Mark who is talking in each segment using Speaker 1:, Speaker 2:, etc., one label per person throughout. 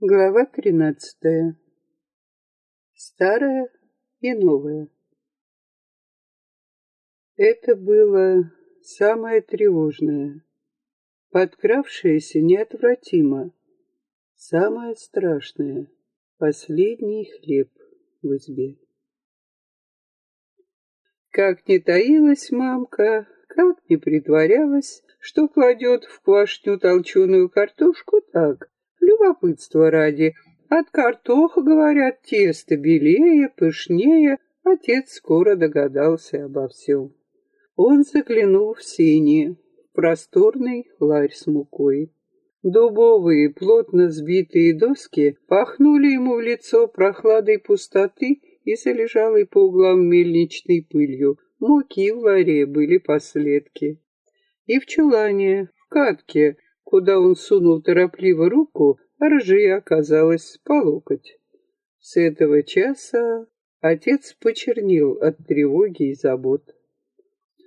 Speaker 1: Глава тринадцатая. Старое и новое. Это было самое тревожное, подкравшееся неотвратимо, самое страшное, последний хлеб в избе. Как не таилась мамка, как не притворялась, что кладет в квашню толченую картошку так, Любопытство ради. От картоха, говорят, тесто белее, пышнее. Отец скоро догадался обо всем. Он заглянул в сени, в просторный ларь с мукой. Дубовые, плотно сбитые доски пахнули ему в лицо прохладой пустоты и залежалой по углам мельничной пылью. Муки в ларе были последки. И в чулане, в катке, Куда он сунул торопливо руку, ржи оказалось по локоть. С этого часа отец почернел от тревоги и забот.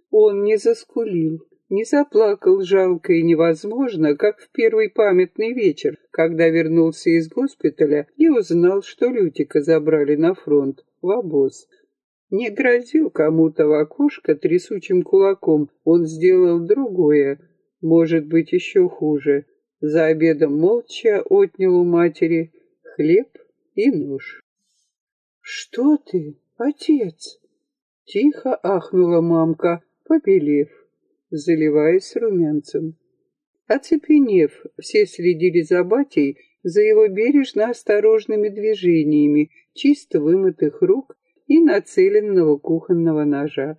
Speaker 1: Он не заскулил, не заплакал жалко и невозможно, как в первый памятный вечер, когда вернулся из госпиталя и узнал, что Лютика забрали на фронт, в обоз. Не грозил кому-то в окошко трясучим кулаком, он сделал другое, может быть, еще хуже. За обедом молча отнял у матери хлеб и нож. «Что ты, отец?» Тихо ахнула мамка, побелев, заливаясь румянцем. Оцепенев, все следили за батей, за его бережно осторожными движениями чисто вымытых рук и нацеленного кухонного ножа.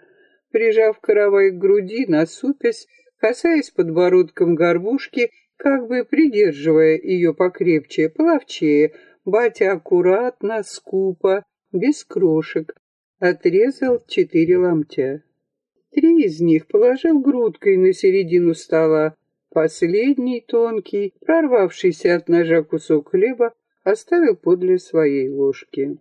Speaker 1: Прижав каравай к груди, насупясь, касаясь подбородком горбушки, как бы придерживая ее покрепче, половчее, батя аккуратно, скупо, без крошек, отрезал четыре ломтя. Три из них положил грудкой на середину стола, последний, тонкий, прорвавшийся от ножа кусок хлеба, оставил подле своей ложки.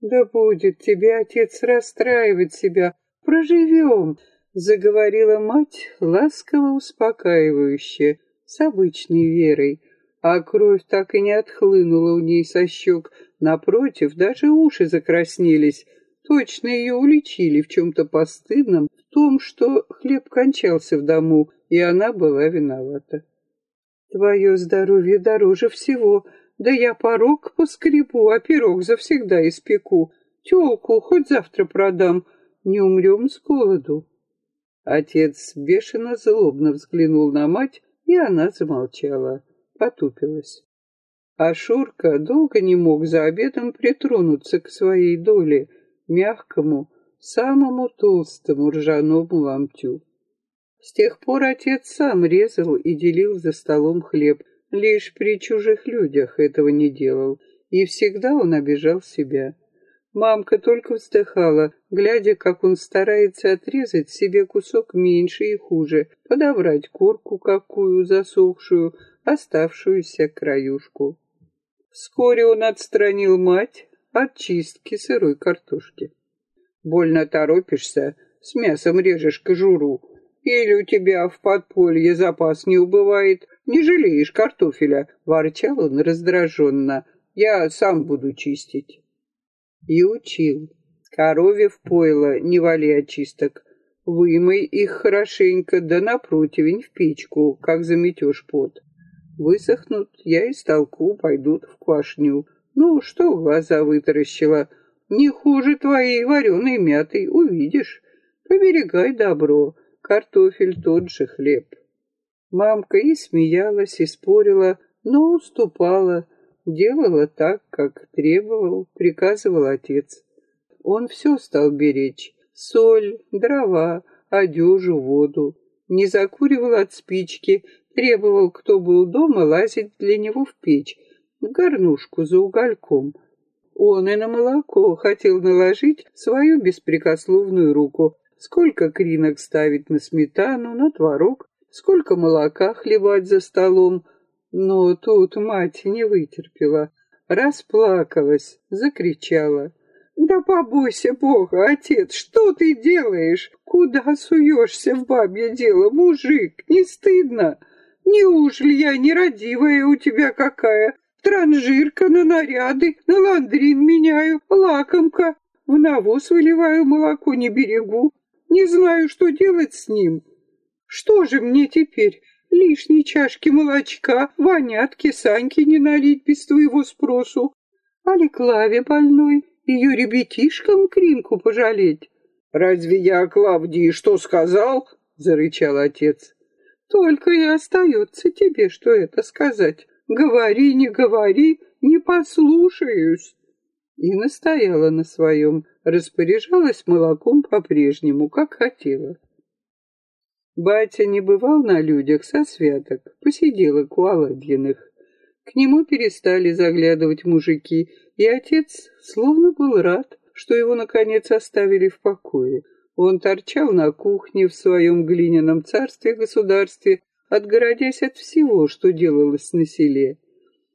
Speaker 1: «Да будет тебе, отец, расстраивать себя, проживем!» Заговорила мать ласково успокаивающе, с обычной верой, а кровь так и не отхлынула у ней со щек, напротив, даже уши закраснелись, точно ее уличили в чем-то постыдном, в том, что хлеб кончался в дому, и она была виновата. Твое здоровье дороже всего, да я порог поскребу, а пирог завсегда испеку. Телку хоть завтра продам, не умрем с голоду. Отец бешено злобно взглянул на мать, и она замолчала, потупилась. А Шурка долго не мог за обедом притронуться к своей доле, мягкому, самому толстому ржаному ломтю. С тех пор отец сам резал и делил за столом хлеб, лишь при чужих людях этого не делал, и всегда он обижал себя. Мамка только вздыхала, глядя, как он старается отрезать себе кусок меньше и хуже, подобрать корку какую засохшую, оставшуюся краюшку. Вскоре он отстранил мать от чистки сырой картошки. «Больно торопишься, с мясом режешь кожуру. Или у тебя в подполье запас не убывает, не жалеешь картофеля?» — ворчал он раздраженно. «Я сам буду чистить» и учил. Корове в пойло не вали очисток, вымой их хорошенько, да на противень в печку, как заметешь пот. Высохнут, я и столку пойдут в квашню. Ну, что глаза вытаращила? Не хуже твоей вареной мятой, увидишь. Поберегай добро, картофель тот же хлеб. Мамка и смеялась, и спорила, но уступала, делала так, как требовал, приказывал отец. Он все стал беречь. Соль, дрова, одежу, воду. Не закуривал от спички, требовал, кто был дома, лазить для него в печь, в горнушку за угольком. Он и на молоко хотел наложить свою беспрекословную руку. Сколько кринок ставить на сметану, на творог, сколько молока хлебать за столом, но тут мать не вытерпела, расплакалась, закричала. «Да побойся Бога, отец, что ты делаешь? Куда суешься в бабье дело, мужик? Не стыдно? Неужели я нерадивая у тебя какая? Транжирка на наряды, на ландрин меняю, лакомка. В навоз выливаю молоко, не берегу. Не знаю, что делать с ним. Что же мне теперь? Лишней чашки молочка, вонятки, Саньки не налить без твоего спросу. Али Клаве больной, ее ребятишкам кринку пожалеть. «Разве я Клавдии что сказал?» — зарычал отец. «Только и остается тебе, что это сказать. Говори, не говори, не послушаюсь». И настояла на своем, распоряжалась молоком по-прежнему, как хотела. Батя не бывал на людях со святок, посиделок у Аладьиных. К нему перестали заглядывать мужики, и отец словно был рад, что его, наконец, оставили в покое. Он торчал на кухне в своем глиняном царстве-государстве, отгородясь от всего, что делалось на селе.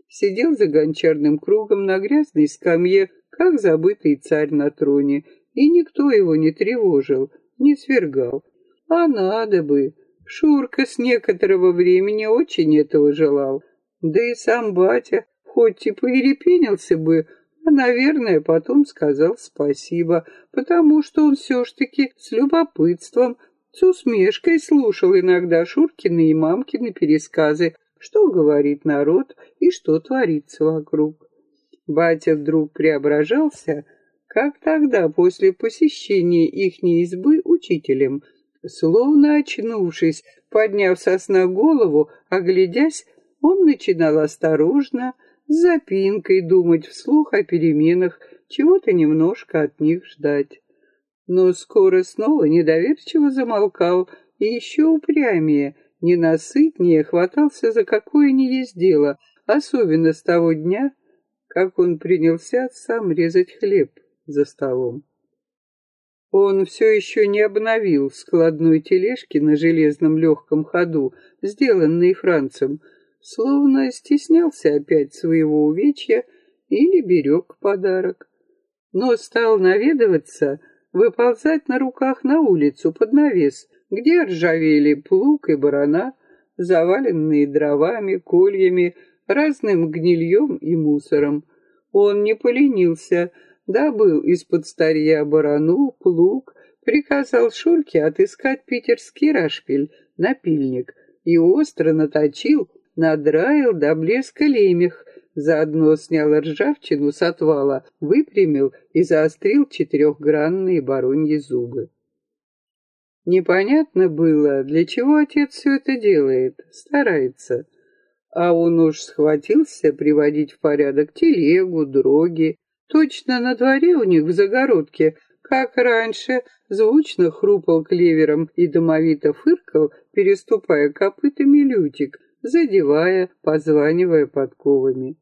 Speaker 1: Сидел за гончарным кругом на грязной скамье, как забытый царь на троне, и никто его не тревожил, не свергал. А надо бы. Шурка с некоторого времени очень этого желал. Да и сам батя, хоть и поерепенился бы, а, наверное, потом сказал спасибо, потому что он все ж таки с любопытством, с усмешкой слушал иногда Шуркины и мамкины пересказы, что говорит народ и что творится вокруг. Батя вдруг преображался, как тогда после посещения ихней избы учителем, словно очнувшись, подняв со голову, оглядясь, он начинал осторожно, с запинкой думать вслух о переменах, чего-то немножко от них ждать. Но скоро снова недоверчиво замолкал и еще упрямее, ненасытнее хватался за какое ни есть дело, особенно с того дня, как он принялся сам резать хлеб за столом. Он все еще не обновил складной тележки на железном легком ходу, сделанной Францем, словно стеснялся опять своего увечья или берег подарок. Но стал наведываться, выползать на руках на улицу под навес, где ржавели плуг и барана, заваленные дровами, кольями, разным гнильем и мусором. Он не поленился, добыл из-под старья барану, плуг, приказал Шурке отыскать питерский рашпиль, напильник, и остро наточил, надраил до блеска лемех, заодно снял ржавчину с отвала, выпрямил и заострил четырехгранные бароньи зубы. Непонятно было, для чего отец все это делает, старается. А он уж схватился приводить в порядок телегу, дроги. Точно на дворе у них в загородке, как раньше, звучно хрупал клевером и домовито фыркал, переступая копытами лютик, задевая, позванивая подковами.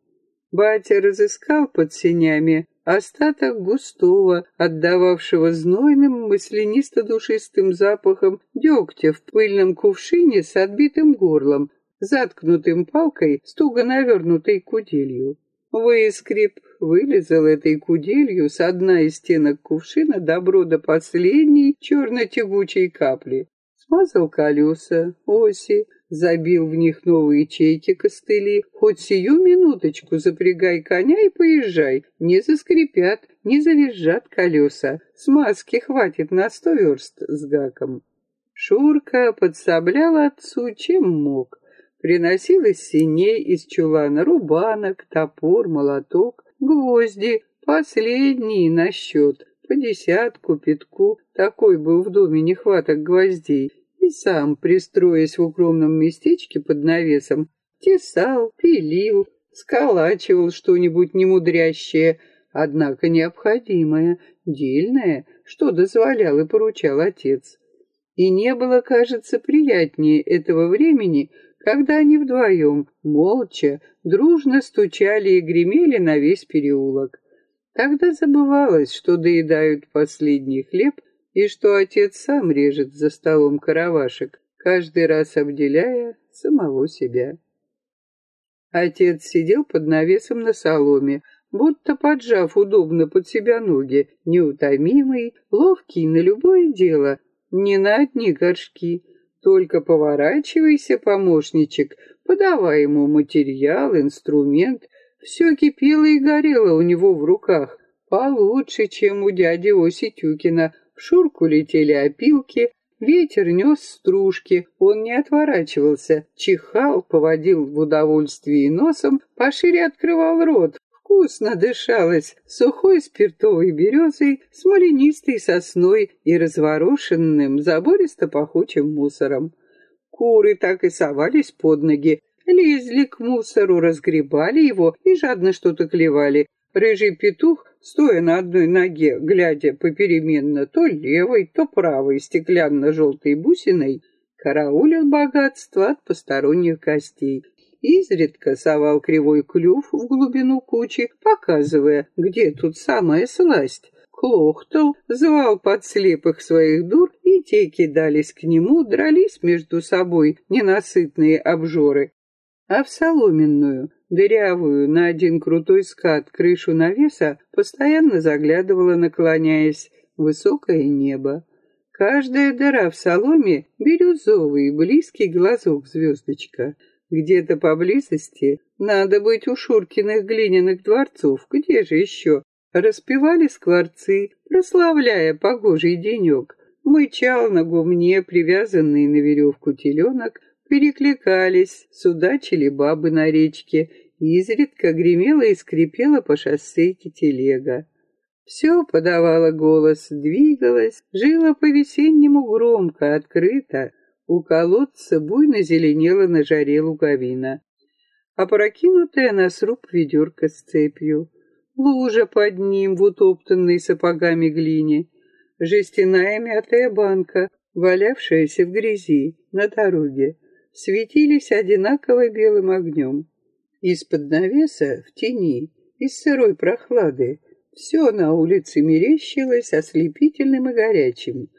Speaker 1: Батя разыскал под сенями остаток густого, отдававшего знойным маслянисто-душистым запахом дегтя в пыльном кувшине с отбитым горлом, заткнутым палкой с туго навернутой куделью. Выскреб, вылезал этой куделью с дна из стенок кувшина добро до последней черно-тягучей капли. Смазал колеса, оси, забил в них новые ячейки костыли. Хоть сию минуточку запрягай коня и поезжай. Не заскрипят, не завизжат колеса. Смазки хватит на сто верст с гаком. Шурка подсоблял отцу, чем мог. Приносил из синей, из чулана рубанок, топор, молоток, гвозди, последние на счет, по десятку, пятку, такой был в доме нехваток гвоздей, и сам, пристроясь в укромном местечке под навесом, тесал, пилил, сколачивал что-нибудь немудрящее, однако необходимое, дельное, что дозволял и поручал отец. И не было, кажется, приятнее этого времени, когда они вдвоем, молча, дружно стучали и гремели на весь переулок. Тогда забывалось, что доедают последний хлеб и что отец сам режет за столом каравашек, каждый раз обделяя самого себя. Отец сидел под навесом на соломе, будто поджав удобно под себя ноги, неутомимый, ловкий на любое дело, не на одни горшки. Только поворачивайся, помощничек, подавай ему материал, инструмент, Все кипело и горело у него в руках, получше, чем у дяди Оси Тюкина. В шурку летели опилки, ветер нес стружки, он не отворачивался, чихал, поводил в удовольствии носом, пошире открывал рот, Вкусно дышалось сухой спиртовой березой, смоленистой сосной и разворошенным забористо-пахучим мусором. Куры так и совались под ноги, лезли к мусору, разгребали его и жадно что-то клевали. Рыжий петух, стоя на одной ноге, глядя попеременно то левой, то правой стеклянно-желтой бусиной, караулил богатство от посторонних гостей изредка совал кривой клюв в глубину кучи, показывая, где тут самая сласть. Клохтал, звал подслепых своих дур, и те кидались к нему, дрались между собой ненасытные обжоры. А в соломенную, дырявую на один крутой скат крышу навеса постоянно заглядывала, наклоняясь, высокое небо. Каждая дыра в соломе — бирюзовый, близкий глазок звездочка. Где-то поблизости надо быть у Шуркиных глиняных дворцов, где же еще? Распевали скворцы, прославляя погожий денек. Мычал на гумне, привязанный на веревку теленок, перекликались, судачили бабы на речке, изредка гремела и скрипела по шоссейке телега. Все подавало голос, двигалось, жило по-весеннему громко, открыто, у колодца буйно зеленела на жаре луговина, опрокинутая на сруб ведерко с цепью, лужа под ним в утоптанной сапогами глине, жестяная мятая банка, валявшаяся в грязи на дороге, светились одинаково белым огнем. Из-под навеса, в тени, из сырой прохлады, все на улице мерещилось ослепительным и горячим,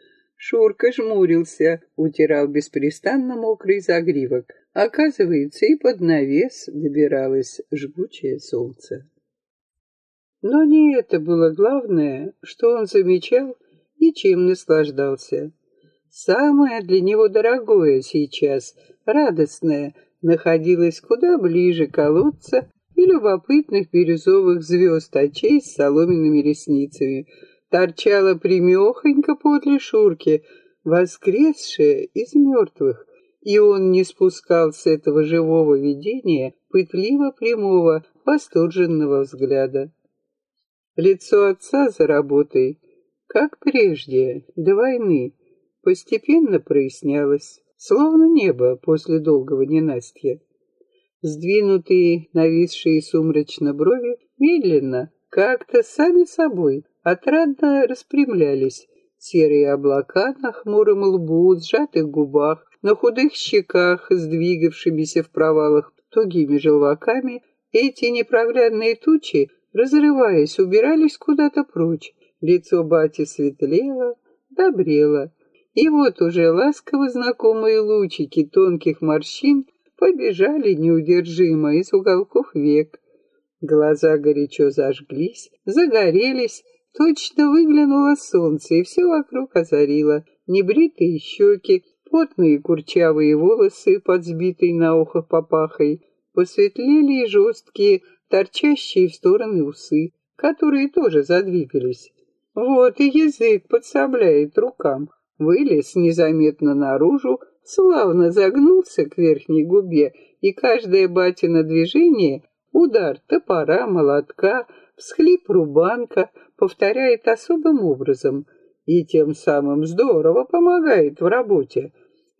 Speaker 1: Шурка жмурился, утирал беспрестанно мокрый загривок. Оказывается, и под навес добиралось жгучее солнце. Но не это было главное, что он замечал и чем наслаждался. Самое для него дорогое сейчас, радостное, находилось куда ближе колодца и любопытных бирюзовых звезд очей с соломенными ресницами — торчала примехонько подле Шурки, воскресшая из мертвых, и он не спускал с этого живого видения пытливо прямого, восторженного взгляда. Лицо отца за работой, как прежде, до войны, постепенно прояснялось, словно небо после долгого ненастья. Сдвинутые, нависшие сумрачно брови медленно, как-то сами собой отрадно распрямлялись. Серые облака на хмуром лбу, сжатых губах, на худых щеках, сдвигавшимися в провалах тугими желваками, эти непроглядные тучи, разрываясь, убирались куда-то прочь. Лицо бати светлело, добрело. И вот уже ласково знакомые лучики тонких морщин побежали неудержимо из уголков век. Глаза горячо зажглись, загорелись, Точно выглянуло солнце, и все вокруг озарило. Небритые щеки, потные курчавые волосы под сбитой на ухо папахой, посветлели и жесткие, торчащие в стороны усы, которые тоже задвигались. Вот и язык подсобляет рукам, вылез незаметно наружу, славно загнулся к верхней губе, и каждое батино движение — удар топора, молотка, всхлип рубанка — повторяет особым образом и тем самым здорово помогает в работе.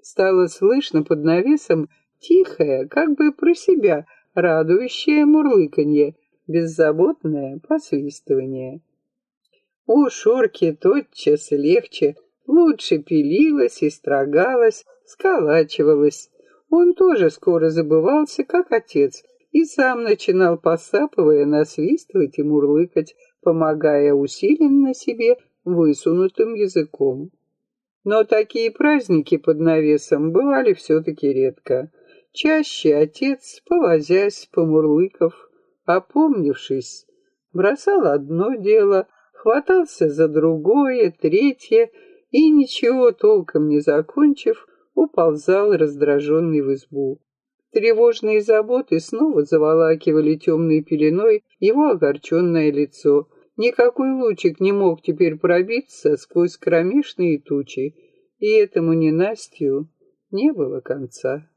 Speaker 1: Стало слышно под навесом тихое, как бы про себя, радующее мурлыканье, беззаботное посвистывание. У Шурки тотчас легче, лучше пилилась и строгалась, сколачивалась. Он тоже скоро забывался, как отец, и сам начинал, посапывая, насвистывать и мурлыкать, помогая усиленно себе высунутым языком. Но такие праздники под навесом бывали все-таки редко. Чаще отец, повозясь, помурлыков, опомнившись, бросал одно дело, хватался за другое, третье, и, ничего толком не закончив, уползал раздраженный в избу. Тревожные заботы снова заволакивали темной пеленой его огорченное лицо. Никакой лучик не мог теперь пробиться сквозь кромешные тучи, и этому ненастью не было конца.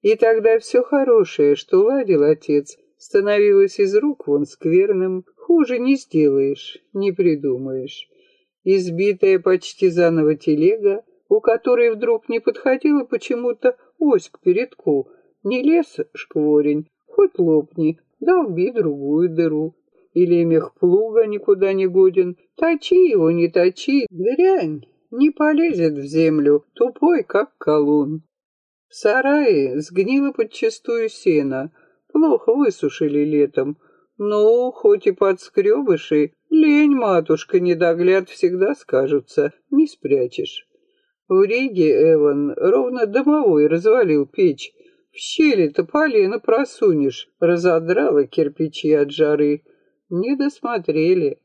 Speaker 1: И тогда все хорошее, что ладил отец, становилось из рук вон скверным, хуже не сделаешь, не придумаешь. Избитая почти заново телега, у которой вдруг не подходила почему-то ось к передку, не лез шкворень, хоть лопни, долби другую дыру. Или мех плуга никуда не годен, точи его, не точи, дрянь, не полезет в землю, тупой, как колун. В сарае сгнило подчистую сено, плохо высушили летом. Ну, хоть и подскребыши, лень, матушка, недогляд всегда скажутся, не спрячешь. В Риге Эван ровно домовой развалил печь, щели-то полено просунешь, разодрала кирпичи от жары. Не досмотрели.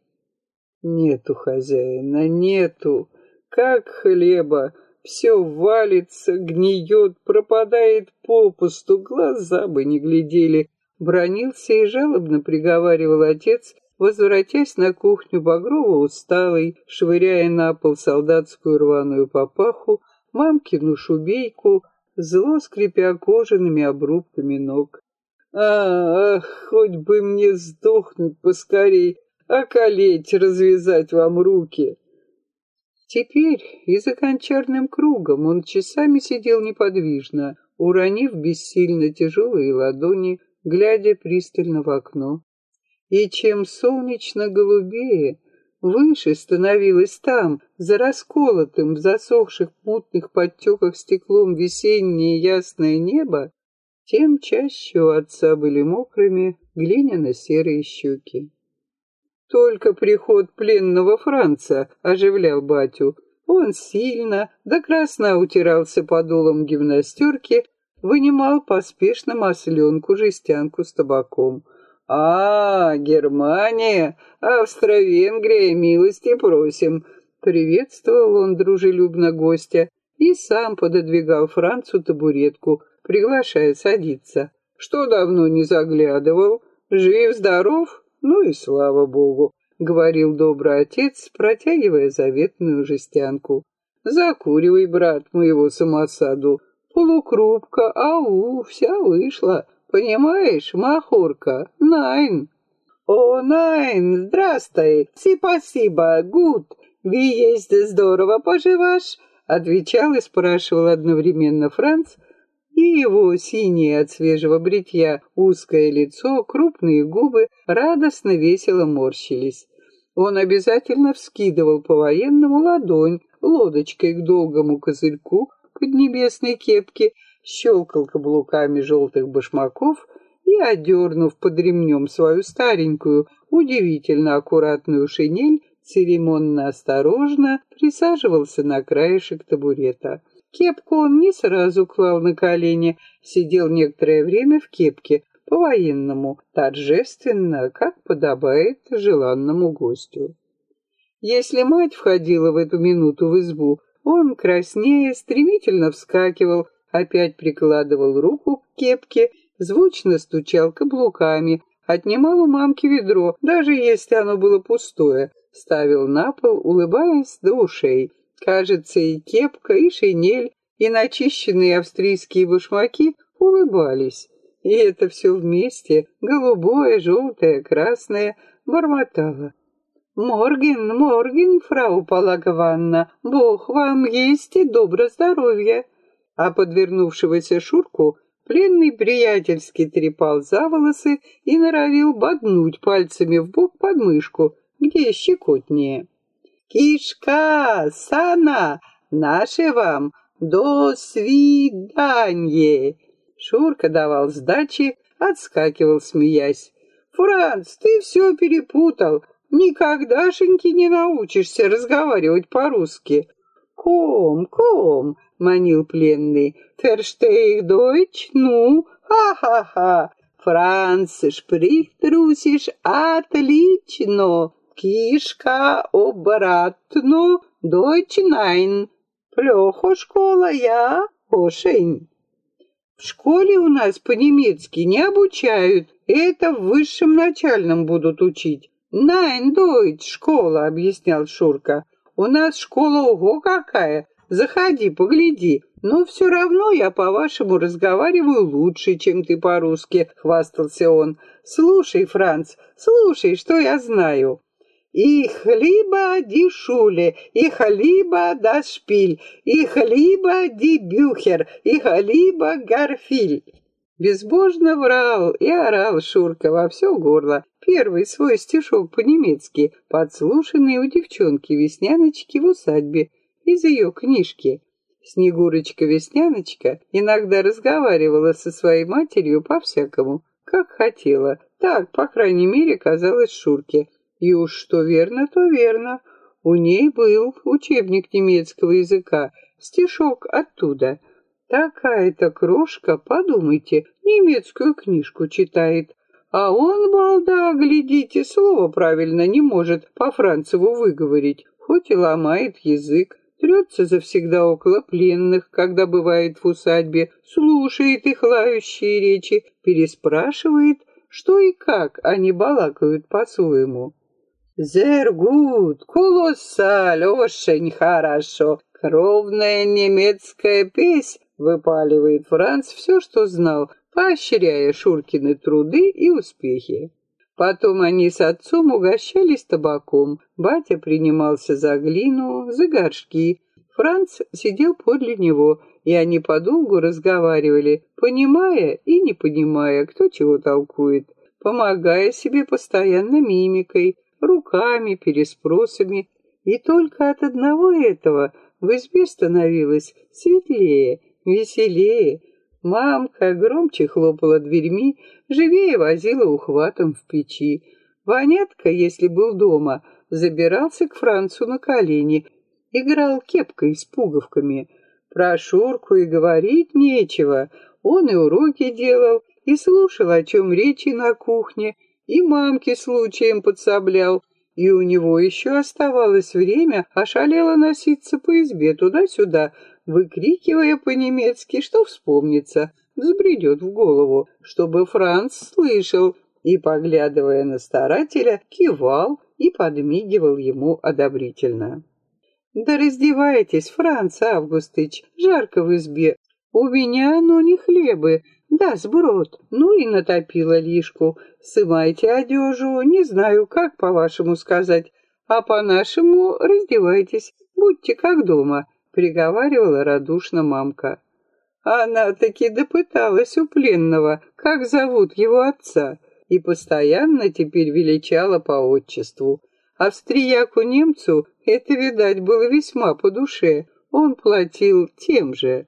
Speaker 1: Нету хозяина, нету. Как хлеба. Все валится, гниет, пропадает попусту, глаза бы не глядели. Бронился и жалобно приговаривал отец, возвратясь на кухню Багрова усталый, швыряя на пол солдатскую рваную папаху, мамкину шубейку, зло скрипя кожаными обрубками ног. Ах, хоть бы мне сдохнуть поскорей, околеть, развязать вам руки. Теперь и за кончарным кругом он часами сидел неподвижно, уронив бессильно тяжелые ладони, глядя пристально в окно. И чем солнечно голубее, Выше становилось там, за расколотым, в засохших мутных подтеках стеклом весеннее ясное небо, тем чаще у отца были мокрыми глиняно-серые щеки. Только приход пленного Франца оживлял батю. Он сильно, до красна утирался подолом гимнастерки, вынимал поспешно масленку-жестянку с табаком — «А, Германия, Австро-Венгрия, милости просим!» Приветствовал он дружелюбно гостя и сам пододвигал Францу табуретку, приглашая садиться. «Что давно не заглядывал? Жив-здоров? Ну и слава богу!» — говорил добрый отец, протягивая заветную жестянку. «Закуривай, брат, моего самосаду. Полукрупка, ау, вся вышла. Понимаешь, махурка? Nein. О, nein, здрастай. Спасибо, gut. Ви есть здорово поживаешь? Отвечал и спрашивал одновременно Франц, и его синее от свежего бритья узкое лицо, крупные губы радостно весело морщились. Он обязательно вскидывал по-военному ладонь лодочкой к долгому козырьку поднебесной кепки щелкал каблуками желтых башмаков и, одернув под ремнем свою старенькую, удивительно аккуратную шинель, церемонно-осторожно присаживался на краешек табурета. Кепку он не сразу клал на колени, сидел некоторое время в кепке, по-военному, торжественно, как подобает желанному гостю. Если мать входила в эту минуту в избу, он, краснея, стремительно вскакивал, опять прикладывал руку к кепке, звучно стучал каблуками, отнимал у мамки ведро, даже если оно было пустое, ставил на пол, улыбаясь до ушей. Кажется, и кепка, и шинель, и начищенные австрийские башмаки улыбались. И это все вместе, голубое, желтое, красное, бормотало. «Морген, Морген, фрау Палагованна, Бог вам есть и добро здоровье!» А подвернувшегося Шурку пленный приятельски трепал за волосы и норовил боднуть пальцами в бок подмышку, где щекотнее. «Кишка, Сана, наши вам, до свидания!» Шурка давал сдачи, отскакивал, смеясь. «Франц, ты все перепутал. Никогдашеньки не научишься разговаривать по-русски. Ком, ком, — манил пленный. «Ферштейх дойч? Ну, ха-ха-ха! Франц шприхт русиш отлично! Кишка обратно, дойч найн! Плохо школа я, ошень!» В школе у нас по-немецки не обучают. Это в высшем начальном будут учить. Найн Дойч школа, объяснял Шурка. У нас школа ого какая. Заходи, погляди. Но все равно я, по-вашему, разговариваю лучше, чем ты по-русски, хвастался он. Слушай, Франц, слушай, что я знаю. Их либо ди Шуле, их либо да Шпиль, их либо ди Бюхер, их либо Гарфиль. Безбожно врал и орал Шурка во все горло. Первый свой стишок по-немецки, подслушанный у девчонки-весняночки в усадьбе из ее книжки. Снегурочка-весняночка иногда разговаривала со своей матерью по-всякому, как хотела. Так, по крайней мере, казалось Шурке. И уж что верно, то верно. У ней был учебник немецкого языка, стишок оттуда. Такая-то крошка, подумайте, немецкую книжку читает. А он, балда, глядите, слово правильно не может по-францеву выговорить, хоть и ломает язык. Трется завсегда около пленных, когда бывает в усадьбе, слушает их лающие речи, переспрашивает, что и как они балакают по-своему. «Зер гуд, колоссаль, очень хорошо, кровная немецкая песнь», выпаливает Франц все, что знал, поощряя Шуркины труды и успехи. Потом они с отцом угощались табаком. Батя принимался за глину, за горшки. Франц сидел подле него, и они подолгу разговаривали, понимая и не понимая, кто чего толкует, помогая себе постоянно мимикой, руками, переспросами. И только от одного этого в избе становилось светлее, веселее. Мамка громче хлопала дверьми, живее возила ухватом в печи. Ванятка, если был дома, забирался к Францу на колени, играл кепкой с пуговками. Про Шурку и говорить нечего. Он и уроки делал, и слушал, о чем речи на кухне, и мамке случаем подсоблял, и у него еще оставалось время ошалело носиться по избе туда-сюда, выкрикивая по-немецки, что вспомнится, взбредет в голову, чтобы Франц слышал, и, поглядывая на старателя, кивал и подмигивал ему одобрительно. «Да раздевайтесь, Франц Августыч, жарко в избе. У меня оно не хлебы, да, сброд. Ну и натопила лишку. Сымайте одежу, не знаю, как по-вашему сказать, а по-нашему раздевайтесь, будьте как дома, приговаривала радушно мамка. Она таки допыталась у пленного, как зовут его отца, и постоянно теперь величала по отчеству. Австрияку-немцу это, видать, было весьма по душе. Он платил тем же.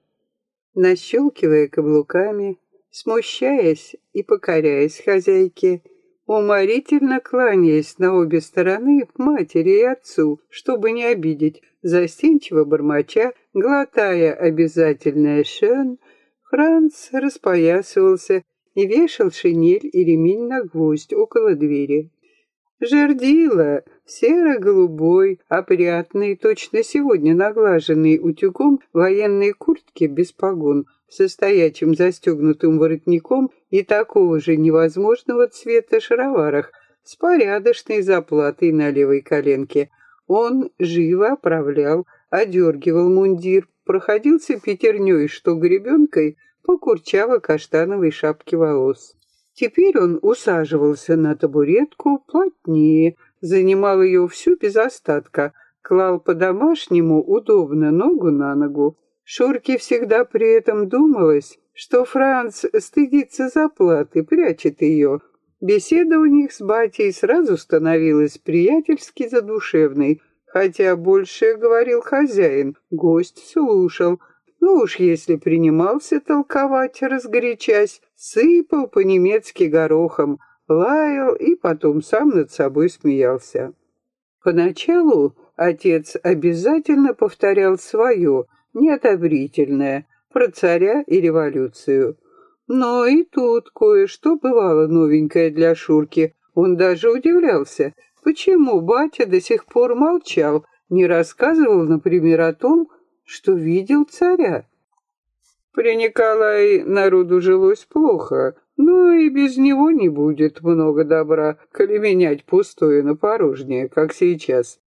Speaker 1: Нащелкивая каблуками, смущаясь и покоряясь хозяйке, уморительно кланяясь на обе стороны матери и отцу, чтобы не обидеть, застенчиво бормоча, глотая обязательное шен, Франц распоясывался и вешал шинель и ремень на гвоздь около двери. Жердила, серо-голубой, опрятный, точно сегодня наглаженный утюгом военной куртки без погон, со стоячим застегнутым воротником и такого же невозможного цвета шароварах, с порядочной заплатой на левой коленке. Он живо оправлял, одергивал мундир, проходился пятерней, что гребенкой, по курчаво-каштановой шапке волос. Теперь он усаживался на табуретку плотнее, занимал ее всю без остатка, клал по-домашнему удобно ногу на ногу. Шурке всегда при этом думалось, что Франц стыдится заплаты, прячет ее. Беседа у них с батей сразу становилась приятельски задушевной, хотя больше говорил хозяин, гость слушал, ну уж если принимался толковать, разгорячась, сыпал по-немецки горохом, лаял и потом сам над собой смеялся. Поначалу отец обязательно повторял свое, неодобрительное, про царя и революцию. Но и тут кое-что бывало новенькое для Шурки. Он даже удивлялся, почему батя до сих пор молчал, не рассказывал, например, о том, что видел царя. При Николае народу жилось плохо, но и без него не будет много добра, коли менять пустое на порожнее, как сейчас.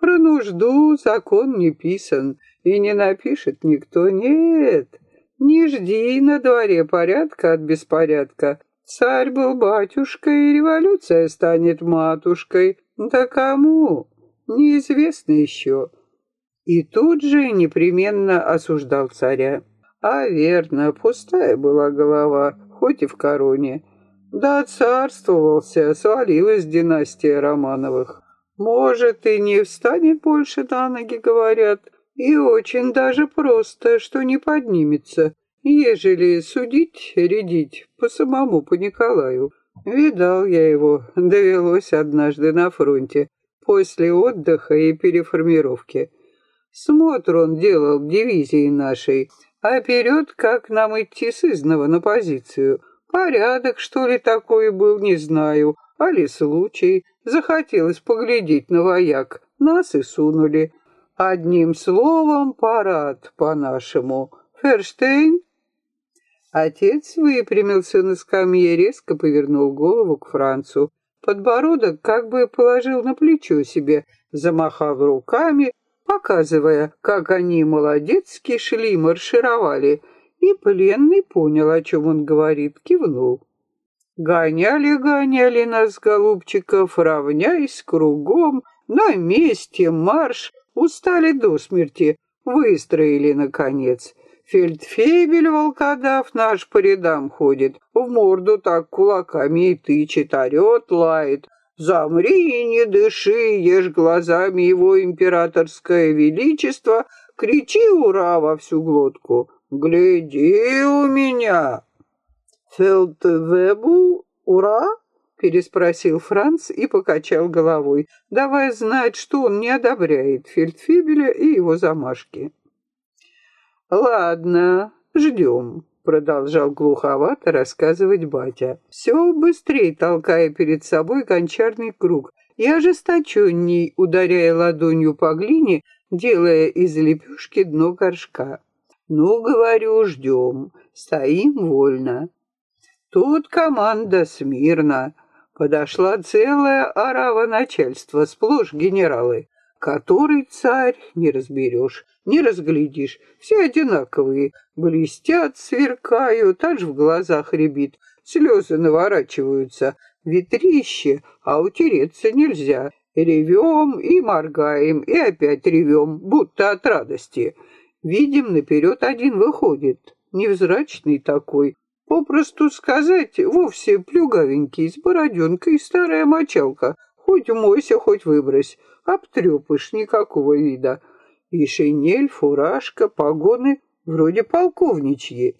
Speaker 1: Про нужду закон не писан, и не напишет никто, нет. Не жди на дворе порядка от беспорядка. Царь был батюшкой, и революция станет матушкой. Да кому? Неизвестно еще. И тут же непременно осуждал царя. А верно, пустая была голова, хоть и в короне. Да царствовался, свалилась династия Романовых. Может, и не встанет больше на ноги, говорят. И очень даже просто, что не поднимется, ежели судить, рядить по самому, по Николаю. Видал я его, довелось однажды на фронте, после отдыха и переформировки. Смотр он делал дивизии нашей, а вперед, как нам идти с изного на позицию. Порядок, что ли, такой был, не знаю, а ли случай. Захотелось поглядеть на вояк, нас и сунули. Одним словом, парад по-нашему. Ферштейн? Отец выпрямился на скамье, резко повернул голову к Францу. Подбородок как бы положил на плечо себе, замахал руками, показывая, как они молодецки шли, маршировали, и пленный понял, о чем он говорит, кивнул. Гоняли, гоняли нас, голубчиков, равняясь кругом, на месте марш, устали до смерти, выстроили, наконец. Фельдфебель волкодав наш по рядам ходит, в морду так кулаками и тычет, орет, лает. Замри и не дыши, ешь глазами его императорское величество, кричи ура во всю глотку. Гляди у меня. Фелдвебу, ура? Переспросил Франц и покачал головой, давая знать, что он не одобряет фельдфебеля и его замашки. «Ладно, ждем», — продолжал глуховато рассказывать батя, все быстрее толкая перед собой гончарный круг и ожесточенней ударяя ладонью по глине, делая из лепешки дно горшка. «Ну, говорю, ждем, стоим вольно». Тут команда смирно, подошла целая орава начальства, сплошь генералы. Который царь не разберешь, не разглядишь, все одинаковые, блестят, сверкают, аж в глазах рябит, слезы наворачиваются, ветрище, а утереться нельзя. Ревем и моргаем, и опять ревем, будто от радости. Видим, наперед один выходит, невзрачный такой, Попросту сказать, вовсе плюгавенький, с бороденкой, старая мочалка. Хоть мойся, хоть выбрось. Обтрепыш никакого вида. И шинель, фуражка, погоны вроде полковничьи.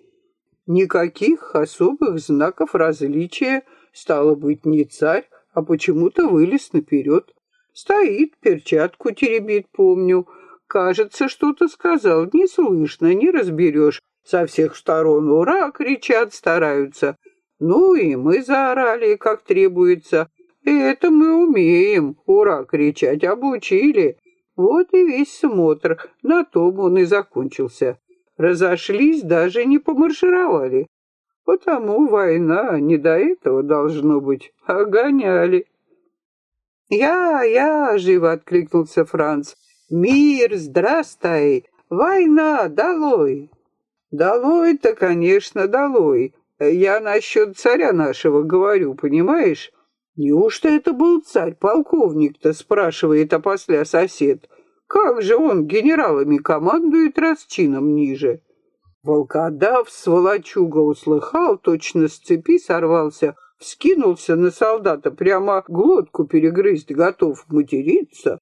Speaker 1: Никаких особых знаков различия. Стало быть, не царь, а почему-то вылез наперед. Стоит, перчатку теребит, помню. Кажется, что-то сказал, не слышно, не разберешь. Со всех сторон «Ура!» кричат, стараются. Ну и мы заорали, как требуется. И это мы умеем, «Ура!» кричать, обучили. Вот и весь смотр, на том он и закончился. Разошлись, даже не помаршировали. Потому война не до этого должно быть, а гоняли. «Я, я!» — живо откликнулся Франц. «Мир, здрастай! Война, долой!» Долой-то, конечно, долой. Я насчет царя нашего говорю, понимаешь? Неужто это был царь-полковник-то, спрашивает опосля сосед. Как же он генералами командует раз чином ниже? Волкодав сволочуга услыхал, точно с цепи сорвался, вскинулся на солдата, прямо глотку перегрызть готов материться.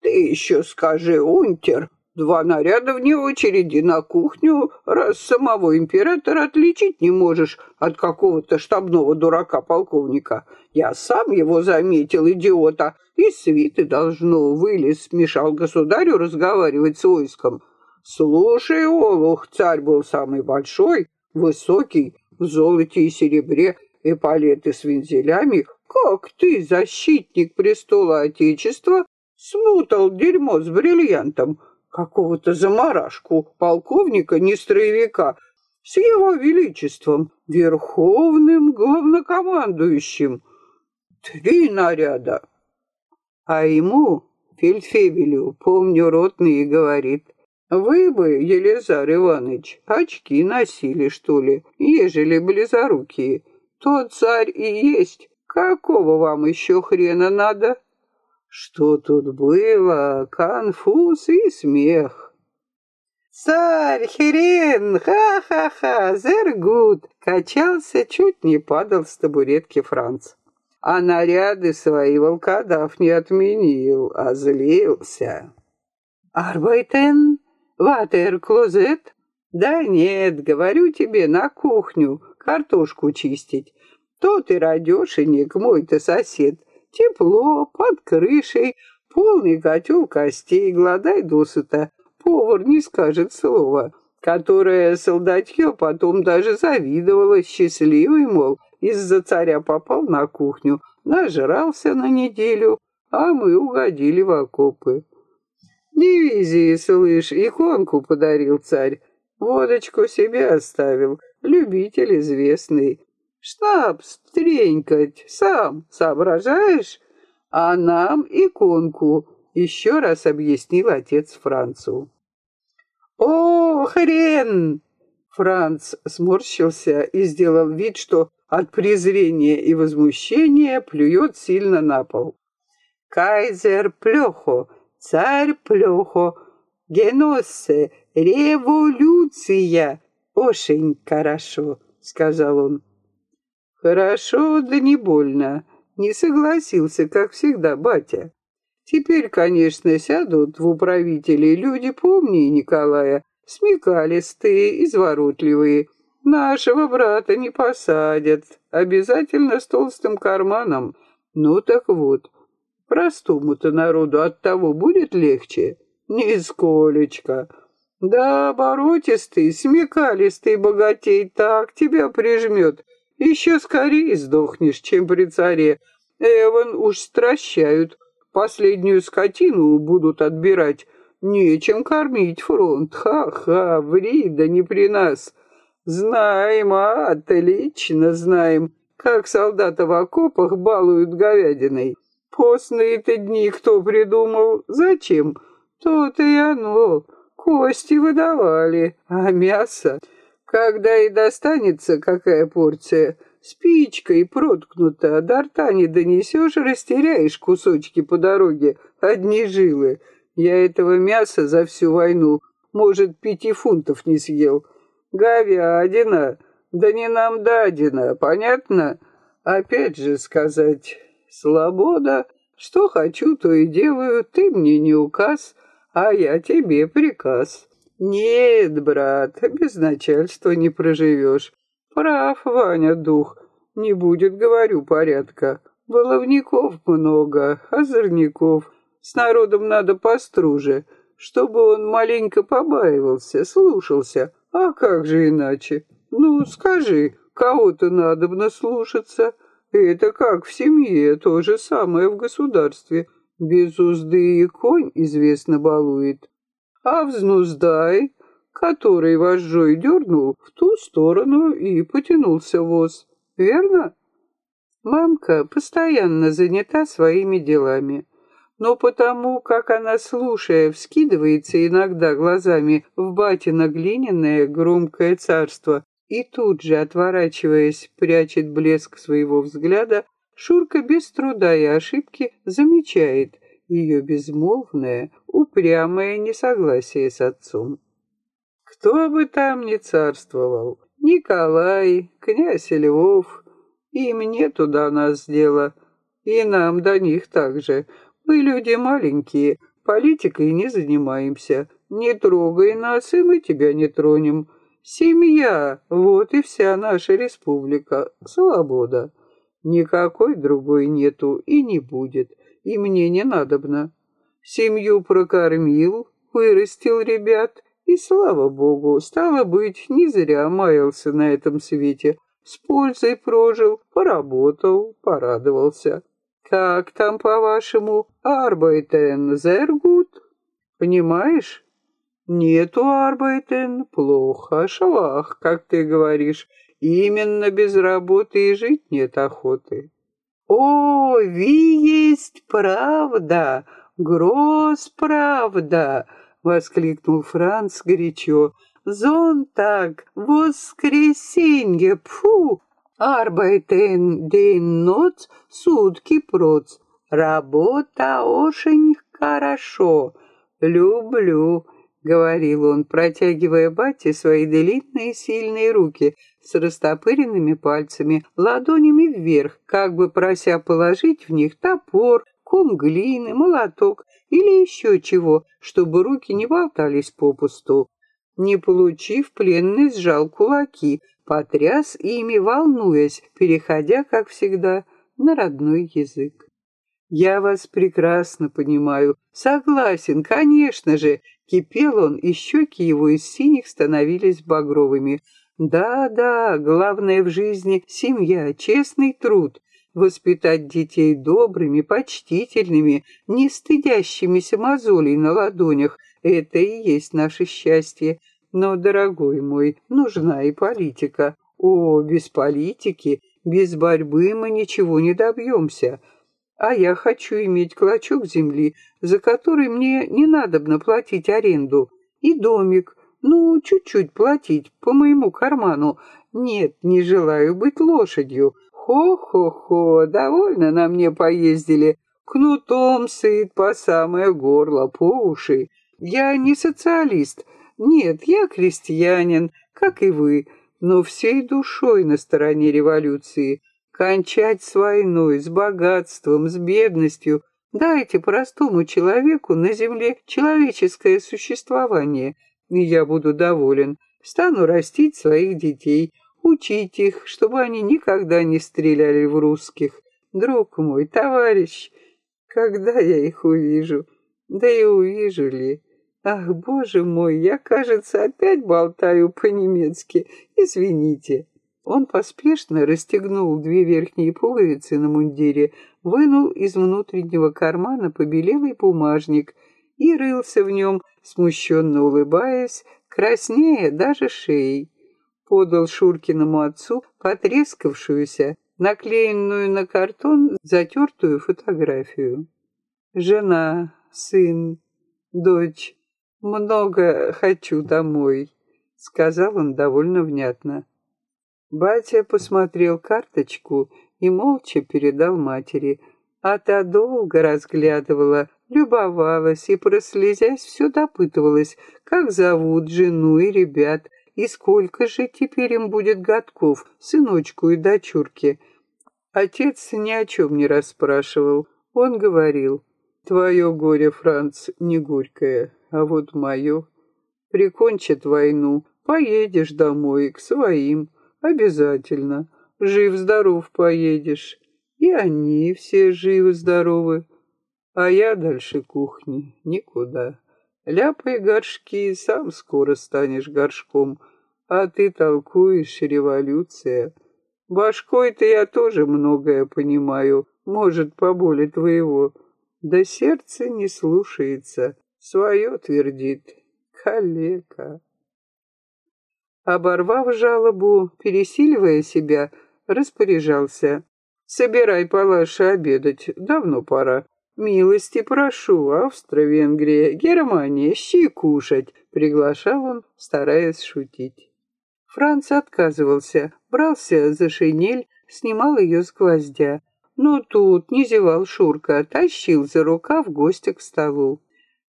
Speaker 1: Ты еще скажи, унтер, Два наряда вне очереди на кухню, раз самого императора отличить не можешь от какого-то штабного дурака-полковника. Я сам его заметил, идиота, из свиты должно вылез, мешал государю разговаривать с войском. Слушай, Олух, царь был самый большой, высокий, в золоте и серебре, эполеты с вензелями. Как ты, защитник престола Отечества, смутал дерьмо с бриллиантом? Какого-то заморашку, полковника, не строевика. с его величеством, верховным главнокомандующим. Три наряда. А ему, фельдфебелю, помню, ротный, говорит, вы бы, Елизар Иванович, очки носили, что ли, ежели близорукие. Тот царь и есть. Какого вам еще хрена надо? Что тут было? Конфуз и смех. Царь, хрен, ха-ха-ха, зергут. Качался, чуть не падал с табуретки Франц. А наряды свои волкодав не отменил, а злился. Арбайтен, ватер-клозет? Да нет, говорю тебе, на кухню, картошку чистить. То ты радешенек, мой-то сосед, Тепло, под крышей, полный котел костей, гладай досыта. Повар не скажет слова, которое солдатье потом даже завидовало, счастливый, мол, из-за царя попал на кухню, нажрался на неделю, а мы угодили в окопы. Дивизии, слышь, иконку подарил царь, водочку себе оставил, любитель известный. Штабс тренькать, сам соображаешь? А нам иконку, еще раз объяснил отец Францу. О, хрен! Франц сморщился и сделал вид, что от презрения и возмущения плюет сильно на пол. Кайзер плохо, царь плохо, геноссе, революция. Очень хорошо, сказал он. Хорошо, да не больно. Не согласился, как всегда, батя. Теперь, конечно, сядут в управители люди помнее Николая, смекалистые, изворотливые. Нашего брата не посадят, обязательно с толстым карманом. Ну так вот, простому-то народу от того будет легче? Нисколечко. Да, оборотистый, смекалистый богатей так тебя прижмет, еще скорее сдохнешь, чем при царе. Эван уж стращают. Последнюю скотину будут отбирать. Нечем кормить фронт. Ха-ха, ври, да не при нас. Знаем, а, отлично знаем, как солдата в окопах балуют говядиной. Постные-то дни кто придумал? Зачем? То-то и оно. Кости выдавали, а мясо... Когда и достанется какая порция, спичкой проткнута, до рта не донесешь, растеряешь кусочки по дороге, одни жилы. Я этого мяса за всю войну, может, пяти фунтов не съел. Говядина, да не нам дадина, понятно? Опять же сказать, свобода, что хочу, то и делаю, ты мне не указ, а я тебе приказ. «Нет, брат, без начальства не проживешь. Прав, Ваня, дух. Не будет, говорю, порядка. Воловников много, озорников. С народом надо поструже, чтобы он маленько побаивался, слушался. А как же иначе? Ну, скажи, кого-то надо бы наслушаться. Это как в семье, то же самое в государстве. Без узды и конь известно балует а взнуздай, который вожжой дернул в ту сторону и потянулся воз. Верно? Мамка постоянно занята своими делами, но потому, как она, слушая, вскидывается иногда глазами в батино глиняное громкое царство и тут же, отворачиваясь, прячет блеск своего взгляда, Шурка без труда и ошибки замечает ее безмолвное, упрямое несогласие с отцом. Кто бы там ни царствовал, Николай, князь Львов, им нету до нас дела, и нам до них также. Мы люди маленькие, политикой не занимаемся. Не трогай нас, и мы тебя не тронем. Семья, вот и вся наша республика, свобода. Никакой другой нету и не будет, и мне не надобно. Семью прокормил, вырастил ребят, и, слава богу, стало быть, не зря маялся на этом свете. С пользой прожил, поработал, порадовался. Как там, по-вашему, Арбайтен Зергут? Понимаешь? Нету Арбайтен, плохо, швах, как ты говоришь. Именно без работы и жить нет охоты. О, ви есть правда, гроз правда, воскликнул Франц горячо. Зонтаг, воскресенье, пфу, Арбайтен день ночь, сутки проц. Работа очень хорошо. Люблю, говорил он, протягивая бате свои длинные сильные руки с растопыренными пальцами, ладонями вверх, как бы прося положить в них топор, ком глины, молоток или еще чего, чтобы руки не болтались попусту. Не получив, пленный сжал кулаки, потряс ими, волнуясь, переходя, как всегда, на родной язык. «Я вас прекрасно понимаю. Согласен, конечно же!» Кипел он, и щеки его из синих становились багровыми. «Да-да, главное в жизни — семья, честный труд. Воспитать детей добрыми, почтительными, не стыдящимися мозолей на ладонях — это и есть наше счастье. Но, дорогой мой, нужна и политика. О, без политики, без борьбы мы ничего не добьемся. А я хочу иметь клочок земли, за который мне не надобно платить аренду, и домик, ну, чуть-чуть платить по моему карману. Нет, не желаю быть лошадью. Хо-хо-хо, довольно на мне поездили. Кнутом сыт по самое горло, по уши. Я не социалист, нет, я крестьянин, как и вы, но всей душой на стороне революции. Кончать с войной, с богатством, с бедностью. Дайте простому человеку на земле человеческое существование, и я буду доволен. Стану растить своих детей, учить их, чтобы они никогда не стреляли в русских. Друг мой, товарищ, когда я их увижу? Да и увижу ли? Ах, боже мой, я, кажется, опять болтаю по-немецки. Извините. Он поспешно расстегнул две верхние пуговицы на мундире, вынул из внутреннего кармана побелелый бумажник и рылся в нем, смущенно улыбаясь, краснее даже шеей. Подал Шуркиному отцу потрескавшуюся, наклеенную на картон затертую фотографию. Жена, сын, дочь, «Много хочу домой», — сказал он довольно внятно. Батя посмотрел карточку и молча передал матери, а та долго разглядывала, любовалась и, прослезясь, все допытывалась, как зовут жену и ребят, и сколько же теперь им будет годков, сыночку и дочурке. Отец ни о чем не расспрашивал. Он говорил, «Твое горе, Франц, не горькое, а вот мое. Прикончат войну, поедешь домой, к своим, обязательно. Жив-здоров поедешь. И они все живы-здоровы. А я дальше кухни никуда. Ляпай горшки, сам скоро станешь горшком. А ты толкуешь революция. Башкой-то я тоже многое понимаю, может, поболе твоего. Да сердце не слушается. Свое твердит калека. Оборвав жалобу, пересиливая себя, распоряжался. «Собирай, Палаша, обедать. Давно пора. Милости прошу, Австро-Венгрия, Германия, щи кушать!» Приглашал он, стараясь шутить. Франц отказывался, брался за шинель, снимал ее с гвоздя. Но тут не зевал Шурка, тащил за рукав гостя к столу.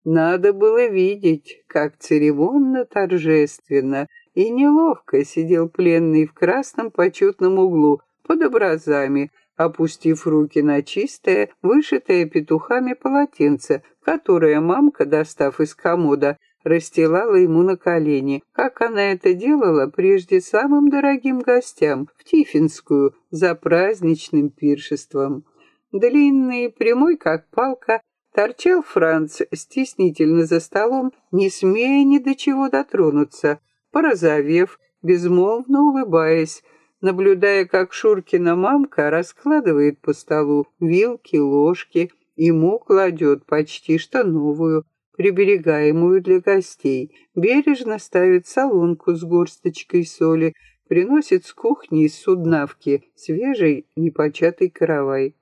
Speaker 1: Надо было видеть, как церемонно, торжественно и неловко сидел пленный в красном почетном углу под образами, опустив руки на чистое, вышитое петухами полотенце, которое мамка, достав из комода, расстилала ему на колени, как она это делала прежде самым дорогим гостям в Тифинскую за праздничным пиршеством. Длинный, прямой как палка, Торчал Франц стеснительно за столом, не смея ни до чего дотронуться, порозовев, безмолвно улыбаясь, наблюдая, как Шуркина мамка раскладывает по столу вилки, ложки, ему кладет почти что новую, приберегаемую для гостей, бережно ставит солонку с горсточкой соли, приносит с кухни из суднавки свежий непочатый каравай.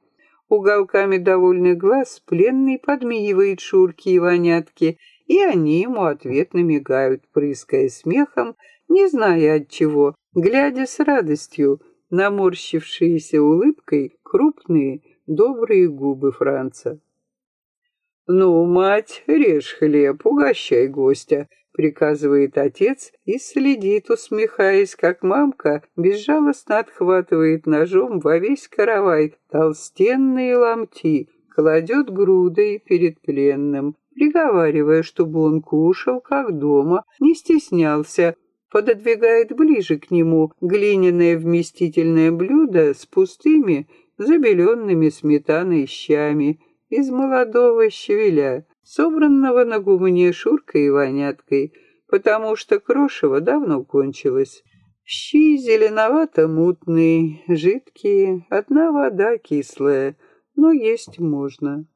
Speaker 1: Уголками довольных глаз пленный подмигивает Шурки и Вонятке, и они ему ответно мигают, прыская смехом, не зная от чего, глядя с радостью, наморщившиеся улыбкой крупные, добрые губы Франца. «Ну, мать, режь хлеб, угощай гостя», — приказывает отец и следит, усмехаясь, как мамка безжалостно отхватывает ножом во весь каравай толстенные ломти, кладет грудой перед пленным, приговаривая, чтобы он кушал, как дома, не стеснялся, пододвигает ближе к нему глиняное вместительное блюдо с пустыми, забеленными сметаной щами, из молодого щавеля, собранного на гумне Шуркой и Воняткой, потому что крошево давно кончилось. Щи зеленовато-мутные, жидкие, одна вода кислая, но есть можно.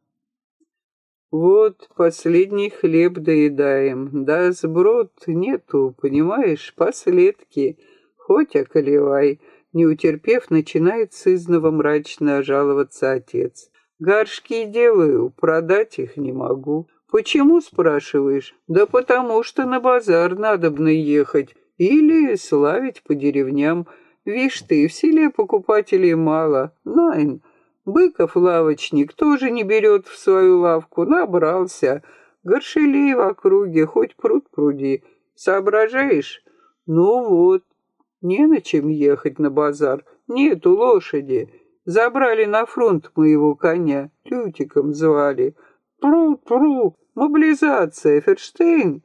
Speaker 1: Вот последний хлеб доедаем, да сброд нету, понимаешь, последки, хоть околевай. Не утерпев, начинает сызново мрачно жаловаться отец. Горшки делаю, продать их не могу. Почему, спрашиваешь? Да потому что на базар надобно ехать или славить по деревням. Вишь ты, в селе покупателей мало. Найн, Быков лавочник тоже не берет в свою лавку, набрался. Горшелей в округе, хоть пруд пруди. Соображаешь? Ну вот, не на чем ехать на базар, нету лошади. Забрали на фронт моего коня, Лютиком звали. Пру-пру, мобилизация, Ферштейн.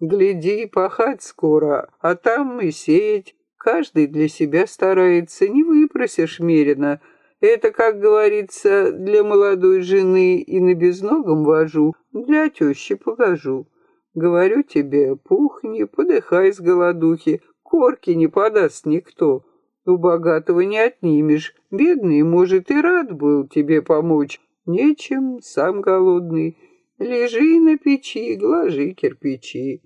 Speaker 1: Гляди, пахать скоро, а там и сеять. Каждый для себя старается, не выпросишь мерено. Это, как говорится, для молодой жены и на безногом вожу, для тещи покажу. Говорю тебе, пухни, подыхай с голодухи, корки не подаст никто. У богатого не отнимешь. Бедный, может, и рад был тебе помочь. Нечем, сам голодный. Лежи на печи, глажи кирпичи.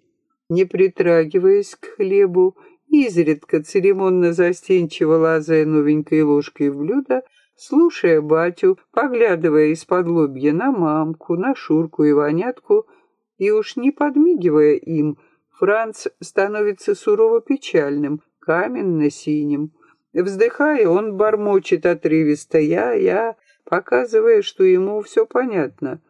Speaker 1: Не притрагиваясь к хлебу, изредка церемонно-застенчиво лазая новенькой ложкой в блюдо, слушая батю, поглядывая из-под лобья на мамку, на Шурку и Вонятку, и уж не подмигивая им, Франц становится сурово печальным, каменно-синим. Вздыхая, он бормочет отрывисто «я, я», показывая, что ему все понятно.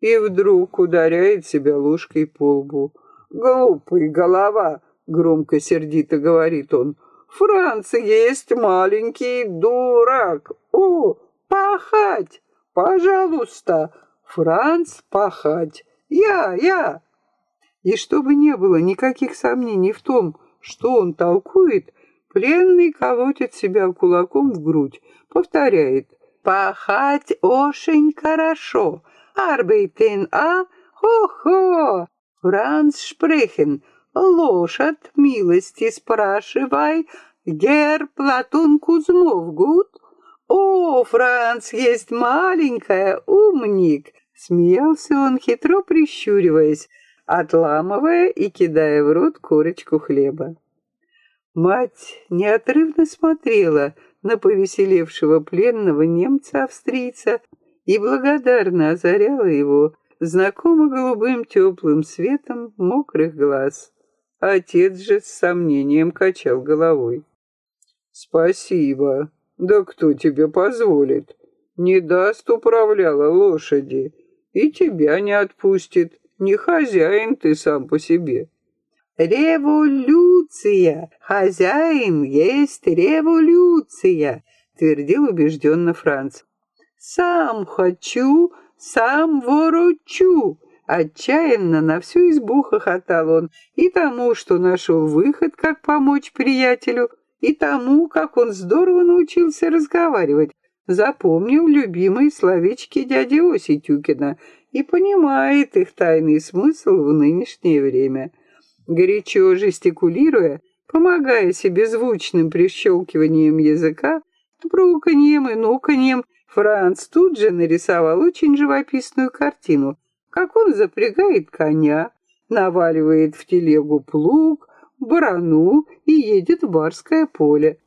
Speaker 1: И вдруг ударяет себя ложкой по лбу. «Глупый голова!» — громко сердито говорит он. «Франц есть маленький дурак! О, пахать! Пожалуйста! Франц пахать! Я, я!» И чтобы не было никаких сомнений в том, что он толкует, Пленный колотит себя кулаком в грудь, повторяет «Пахать очень хорошо, arbeiten, а? Хо-хо! Франц Шпрехен, лошадь милости спрашивай, гер Платон Кузьмов, гуд? О, Франц есть маленькая, умник!» Смеялся он, хитро прищуриваясь, отламывая и кидая в рот корочку хлеба. Мать неотрывно смотрела на повеселевшего пленного немца-австрийца и благодарно озаряла его знакомо голубым теплым светом мокрых глаз. Отец же с сомнением качал головой. «Спасибо. Да кто тебе позволит? Не даст управляла лошади, и тебя не отпустит. Не хозяин ты сам по себе». «Революция! Хозяин есть революция!» — твердил убежденно Франц. «Сам хочу, сам ворочу!» Отчаянно на всю избу хохотал он и тому, что нашел выход, как помочь приятелю, и тому, как он здорово научился разговаривать, запомнил любимые словечки дяди Оси Тюкина и понимает их тайный смысл в нынешнее время. Горячо жестикулируя, помогая себе звучным прищелкиванием языка, бруканьем и нуканьем, Франц тут же нарисовал очень живописную картину, как он запрягает коня, наваливает в телегу плуг, барану и едет в барское поле.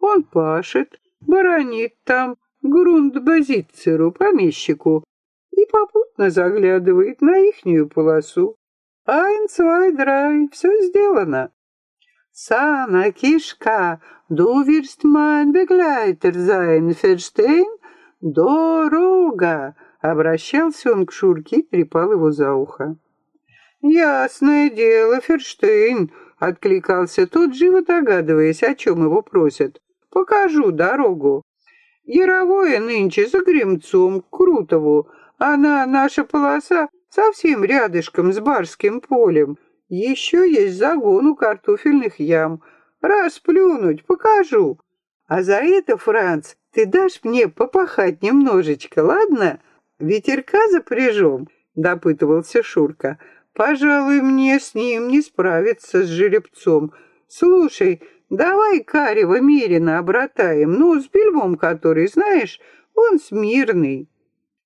Speaker 1: Он пашет, баранит там грунт-базитцеру, помещику, и попутно заглядывает на ихнюю полосу. Айн, свай, драй, все сделано. Сана, кишка, du wirst mein Begleiter sein, verstehen? Дорога! Обращался он к Шурке и трепал его за ухо. «Ясное дело, Ферштейн», — откликался тот, живо догадываясь, о чем его просят. «Покажу дорогу. Яровое нынче за Гремцом, к Крутову. Она, наша полоса, совсем рядышком с барским полем. Еще есть загон у картофельных ям. Расплюнуть, покажу. А за это, Франц, ты дашь мне попахать немножечко, ладно? Ветерка запряжем, допытывался Шурка. Пожалуй, мне с ним не справиться с жеребцом. Слушай, давай Карева Мирина обратаем, ну, с бельмом который, знаешь, он смирный.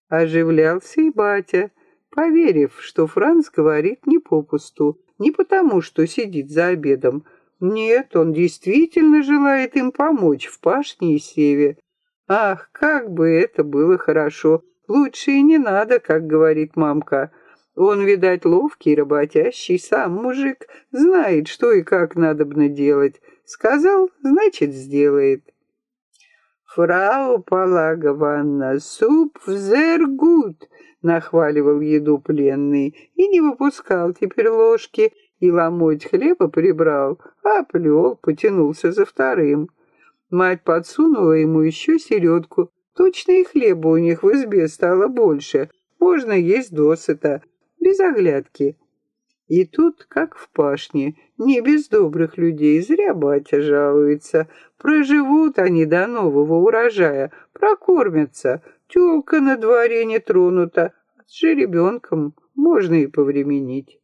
Speaker 1: Оживлялся и батя, поверив, что Франц говорит не попусту, не потому, что сидит за обедом. Нет, он действительно желает им помочь в пашне и севе. Ах, как бы это было хорошо! Лучше и не надо, как говорит мамка. Он, видать, ловкий, работящий, сам мужик, знает, что и как надобно делать. Сказал, значит, сделает. «Фрау Палагованна, суп в зергут!» — нахваливал еду пленный и не выпускал теперь ложки, и ломоть хлеба прибрал, а плел, потянулся за вторым. Мать подсунула ему еще середку. Точно и хлеба у них в избе стало больше. Можно есть досыта, без оглядки. И тут, как в пашне, не без добрых людей, зря батя жалуется. Проживут они до нового урожая, прокормятся. Тёлка на дворе не тронута, с жеребенком можно и повременить.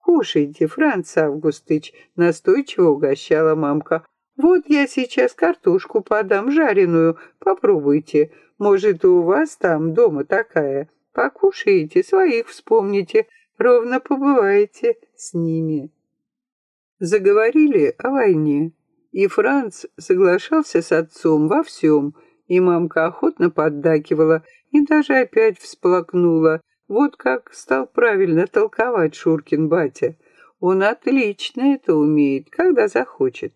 Speaker 1: «Кушайте, Франц Августыч», — настойчиво угощала мамка. «Вот я сейчас картошку подам жареную, попробуйте. Может, и у вас там дома такая. Покушаете, своих вспомните, ровно побываете с ними». Заговорили о войне, и Франц соглашался с отцом во всем, и мамка охотно поддакивала и даже опять всплакнула. Вот как стал правильно толковать Шуркин батя. Он отлично это умеет, когда захочет.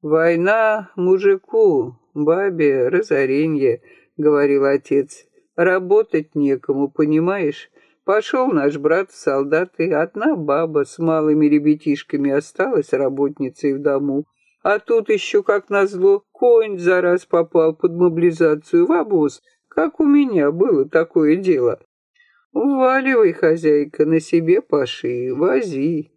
Speaker 1: «Война мужику, бабе, разоренье», — говорил отец. «Работать некому, понимаешь? Пошел наш брат в солдаты, одна баба с малыми ребятишками осталась работницей в дому. А тут еще, как назло, конь за раз попал под мобилизацию в обоз, как у меня было такое дело. Валивай, хозяйка, на себе паши, вози.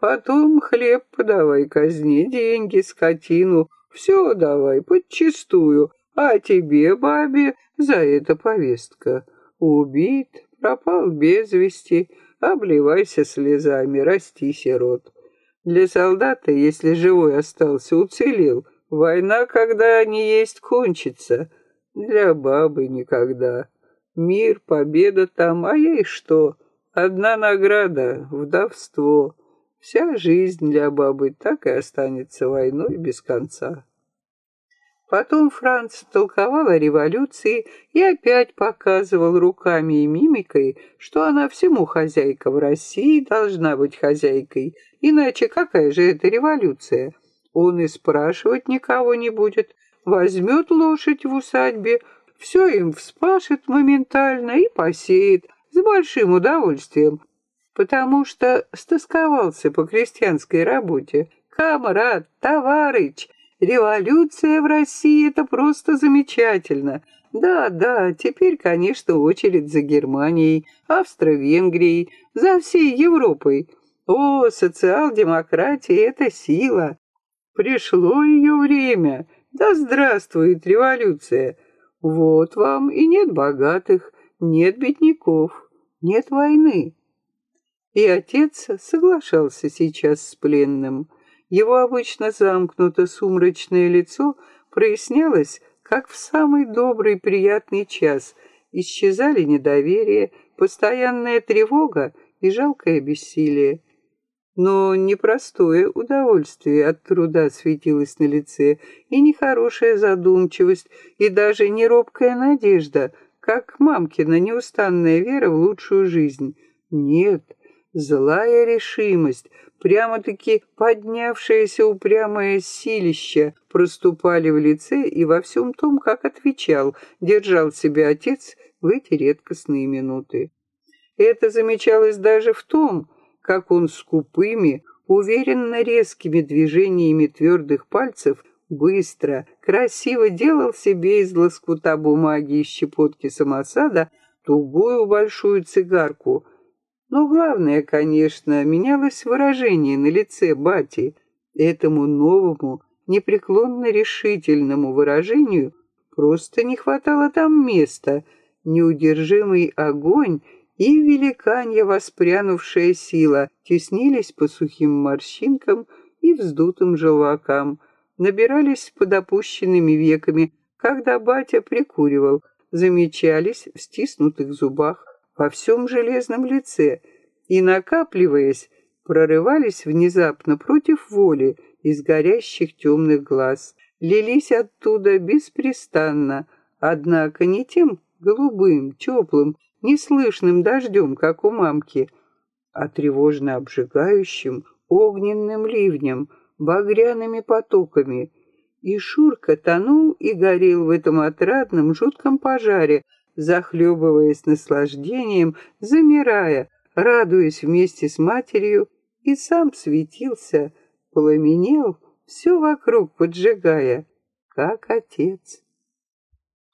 Speaker 1: Потом хлеб подавай казне, деньги, скотину, все давай, подчистую, а тебе, бабе, за это повестка. Убит, пропал без вести, обливайся слезами, расти, сирот. Для солдата, если живой остался, уцелел, война, когда не есть, кончится. Для бабы никогда. Мир, победа там, а ей что? Одна награда — вдовство. Вся жизнь для бабы так и останется войной без конца. Потом Франц толковал о революции и опять показывал руками и мимикой, что она всему хозяйка в России должна быть хозяйкой, иначе какая же это революция? Он и спрашивать никого не будет, возьмет лошадь в усадьбе, все им вспашет моментально и посеет с большим удовольствием, потому что стосковался по крестьянской работе. Камрад, товарищ, Революция в России — это просто замечательно. Да, да, теперь, конечно, очередь за Германией, Австро-Венгрией, за всей Европой. О, социал-демократия — это сила. Пришло ее время. Да здравствует революция. Вот вам и нет богатых, нет бедняков, нет войны. И отец соглашался сейчас с пленным. Его обычно замкнуто сумрачное лицо прояснялось, как в самый добрый приятный час. Исчезали недоверие, постоянная тревога и жалкое бессилие. Но непростое удовольствие от труда светилось на лице, и нехорошая задумчивость, и даже не робкая надежда, как мамкина неустанная вера в лучшую жизнь. Нет, злая решимость, прямо-таки поднявшееся упрямое силище проступали в лице и во всем том, как отвечал, держал себя отец в эти редкостные минуты. Это замечалось даже в том, как он скупыми, уверенно резкими движениями твердых пальцев быстро, красиво делал себе из лоскута бумаги и щепотки самосада тугую большую цигарку. Но главное, конечно, менялось выражение на лице бати. Этому новому, непреклонно решительному выражению просто не хватало там места. Неудержимый огонь и великанья воспрянувшая сила теснились по сухим морщинкам и вздутым желвакам, набирались под опущенными веками, когда батя прикуривал, замечались в стиснутых зубах, во всем железном лице и, накапливаясь, прорывались внезапно против воли из горящих темных глаз, лились оттуда беспрестанно, однако не тем голубым, теплым, неслышным дождем, как у мамки, а тревожно обжигающим огненным ливнем, багряными потоками. И Шурка тонул и горел в этом отрадном жутком пожаре, захлебываясь наслаждением, замирая, радуясь вместе с матерью, и сам светился, пламенел, все вокруг поджигая, как отец.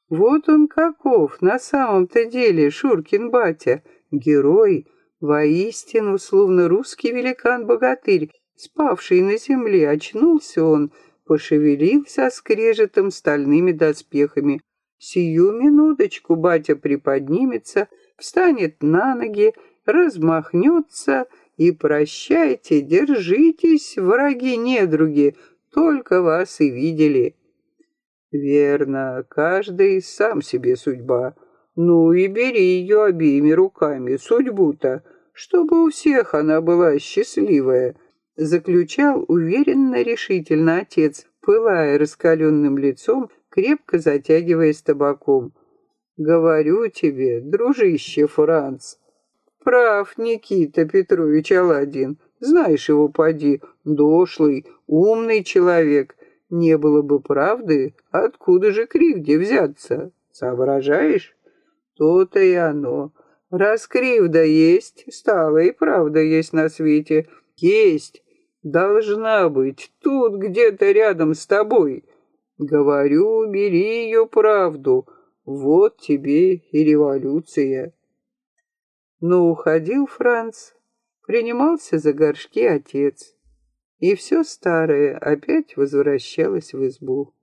Speaker 1: Вот он каков на самом-то деле, Шуркин батя, герой, воистину, словно русский великан-богатырь, спавший на земле, очнулся он, пошевелился скрежетом стальными доспехами. Сию минуточку батя приподнимется, встанет на ноги, размахнется и прощайте, держитесь, враги-недруги, только вас и видели. Верно, каждый сам себе судьба. Ну и бери ее обеими руками, судьбу-то, чтобы у всех она была счастливая, заключал уверенно решительно отец, пылая раскаленным лицом, крепко затягиваясь табаком. Говорю тебе, дружище Франц, прав Никита Петрович Аладдин, знаешь его поди, дошлый, умный человек, не было бы правды, откуда же кривде взяться? Соображаешь? То-то и оно. Раз кривда есть, стало и правда есть на свете. Есть. Должна быть. Тут где-то рядом с тобой. Говорю, бери ее правду. Вот тебе и революция. Но уходил Франц. Принимался за горшки отец и все старое опять возвращалось в избу.